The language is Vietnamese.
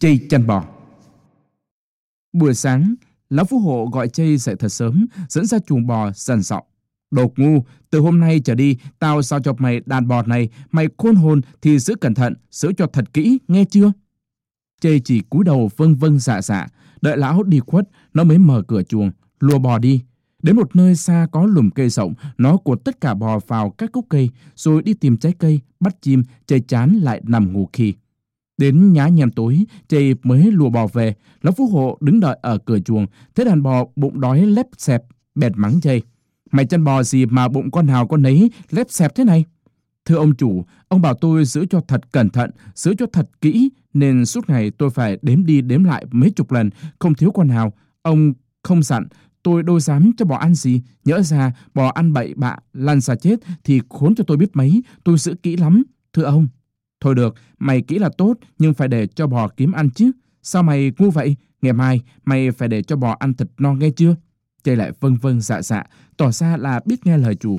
Chây chăn bò Buổi sáng, Lão Phú Hộ gọi Chây dậy thật sớm, dẫn ra chuồng bò dần dọ. đột ngu, từ hôm nay trở đi, tao sao cho mày đàn bò này, mày khôn hồn thì giữ cẩn thận, giữ cho thật kỹ, nghe chưa? Chây chỉ cúi đầu vâng vâng dạ dạ, đợi lão đi khuất, nó mới mở cửa chuồng, lùa bò đi. Đến một nơi xa có lùm cây rộng, nó cuột tất cả bò vào các gốc cây, rồi đi tìm trái cây, bắt chim, chê chán lại nằm ngủ khi. Đến nhá nhem tối, chây mới lùa bò về, lão phú hộ đứng đợi ở cửa chuồng, thấy đàn bò bụng đói lép xẹp, bẹt mắng chây. Mày chân bò gì mà bụng con nào con nấy lép xẹp thế này? Thưa ông chủ, ông bảo tôi giữ cho thật cẩn thận, giữ cho thật kỹ, nên suốt ngày tôi phải đếm đi đếm lại mấy chục lần, không thiếu con nào. Ông không dặn, tôi đâu dám cho bò ăn gì. Nhỡ ra bò ăn bậy bạ, lăn xa chết thì khốn cho tôi biết mấy, tôi giữ kỹ lắm. Thưa ông, thôi được, mày kỹ là tốt, nhưng phải để cho bò kiếm ăn chứ. Sao mày ngu vậy? Ngày mai, mày phải để cho bò ăn thịt no nghe chưa? Chơi lại vâng vâng dạ dạ, tỏ ra là biết nghe lời chủ.